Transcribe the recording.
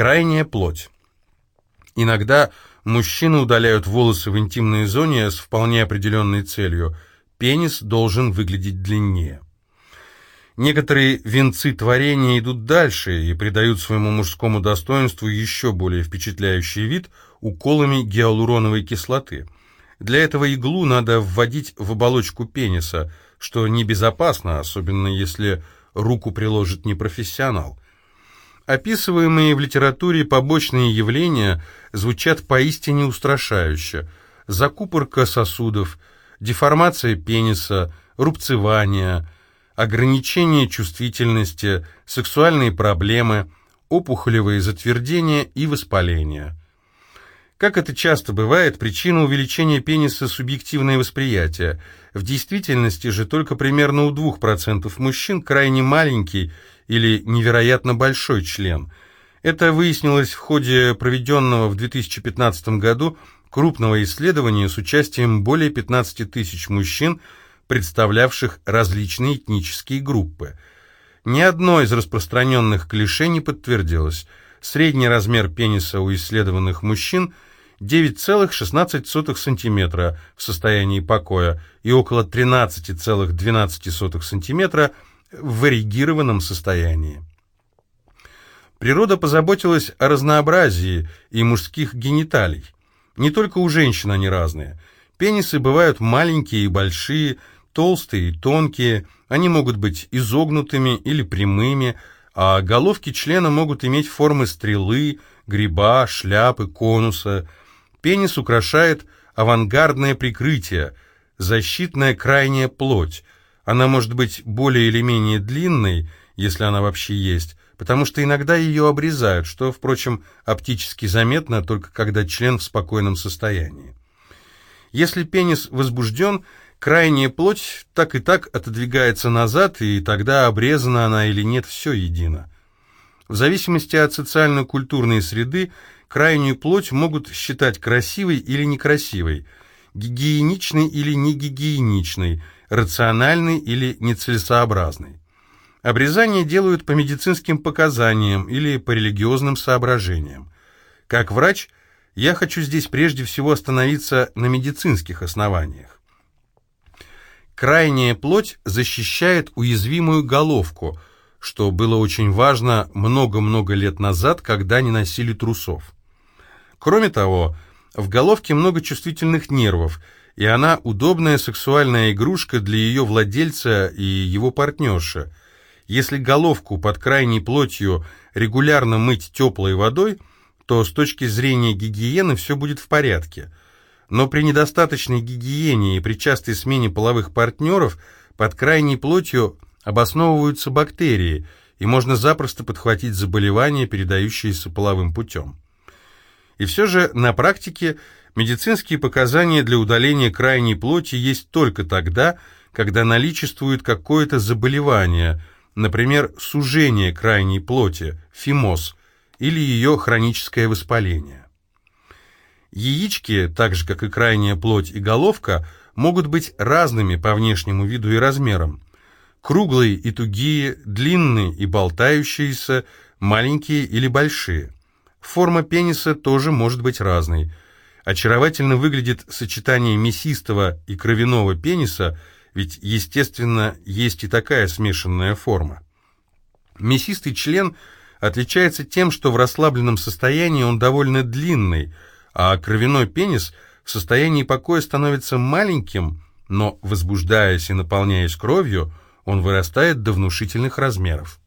Крайняя плоть. Иногда мужчины удаляют волосы в интимной зоне с вполне определенной целью. Пенис должен выглядеть длиннее. Некоторые венцы творения идут дальше и придают своему мужскому достоинству еще более впечатляющий вид уколами гиалуроновой кислоты. Для этого иглу надо вводить в оболочку пениса, что небезопасно, особенно если руку приложит непрофессионал. Описываемые в литературе побочные явления звучат поистине устрашающе. Закупорка сосудов, деформация пениса, рубцевание – ограничение чувствительности, сексуальные проблемы, опухолевые затвердения и воспаления. Как это часто бывает, причина увеличения пениса – субъективное восприятие. В действительности же только примерно у 2% мужчин крайне маленький или невероятно большой член. Это выяснилось в ходе проведенного в 2015 году крупного исследования с участием более 15 тысяч мужчин – представлявших различные этнические группы. Ни одно из распространенных клише не подтвердилось. Средний размер пениса у исследованных мужчин 9,16 см в состоянии покоя и около 13,12 см в варигированном состоянии. Природа позаботилась о разнообразии и мужских гениталий. Не только у женщин они разные. Пенисы бывают маленькие и большие, толстые и тонкие, они могут быть изогнутыми или прямыми, а головки члена могут иметь формы стрелы, гриба, шляпы, конуса. Пенис украшает авангардное прикрытие, защитная крайняя плоть. Она может быть более или менее длинной, если она вообще есть, потому что иногда ее обрезают, что, впрочем, оптически заметно только когда член в спокойном состоянии. Если пенис возбужден, Крайняя плоть так и так отодвигается назад, и тогда обрезана она или нет, все едино. В зависимости от социально-культурной среды, крайнюю плоть могут считать красивой или некрасивой, гигиеничной или негигиеничной, рациональной или нецелесообразной. Обрезание делают по медицинским показаниям или по религиозным соображениям. Как врач, я хочу здесь прежде всего остановиться на медицинских основаниях. Крайняя плоть защищает уязвимую головку, что было очень важно много-много лет назад, когда не носили трусов. Кроме того, в головке много чувствительных нервов, и она удобная сексуальная игрушка для ее владельца и его партнерши. Если головку под крайней плотью регулярно мыть теплой водой, то с точки зрения гигиены все будет в порядке – но при недостаточной гигиене и при частой смене половых партнеров под крайней плотью обосновываются бактерии, и можно запросто подхватить заболевания, передающиеся половым путем. И все же на практике медицинские показания для удаления крайней плоти есть только тогда, когда наличествует какое-то заболевание, например, сужение крайней плоти, фимоз, или ее хроническое воспаление. Яички, так же как и крайняя плоть и головка, могут быть разными по внешнему виду и размерам. Круглые и тугие, длинные и болтающиеся, маленькие или большие. Форма пениса тоже может быть разной. Очаровательно выглядит сочетание мясистого и кровяного пениса, ведь, естественно, есть и такая смешанная форма. Мясистый член отличается тем, что в расслабленном состоянии он довольно длинный – а кровяной пенис в состоянии покоя становится маленьким, но, возбуждаясь и наполняясь кровью, он вырастает до внушительных размеров.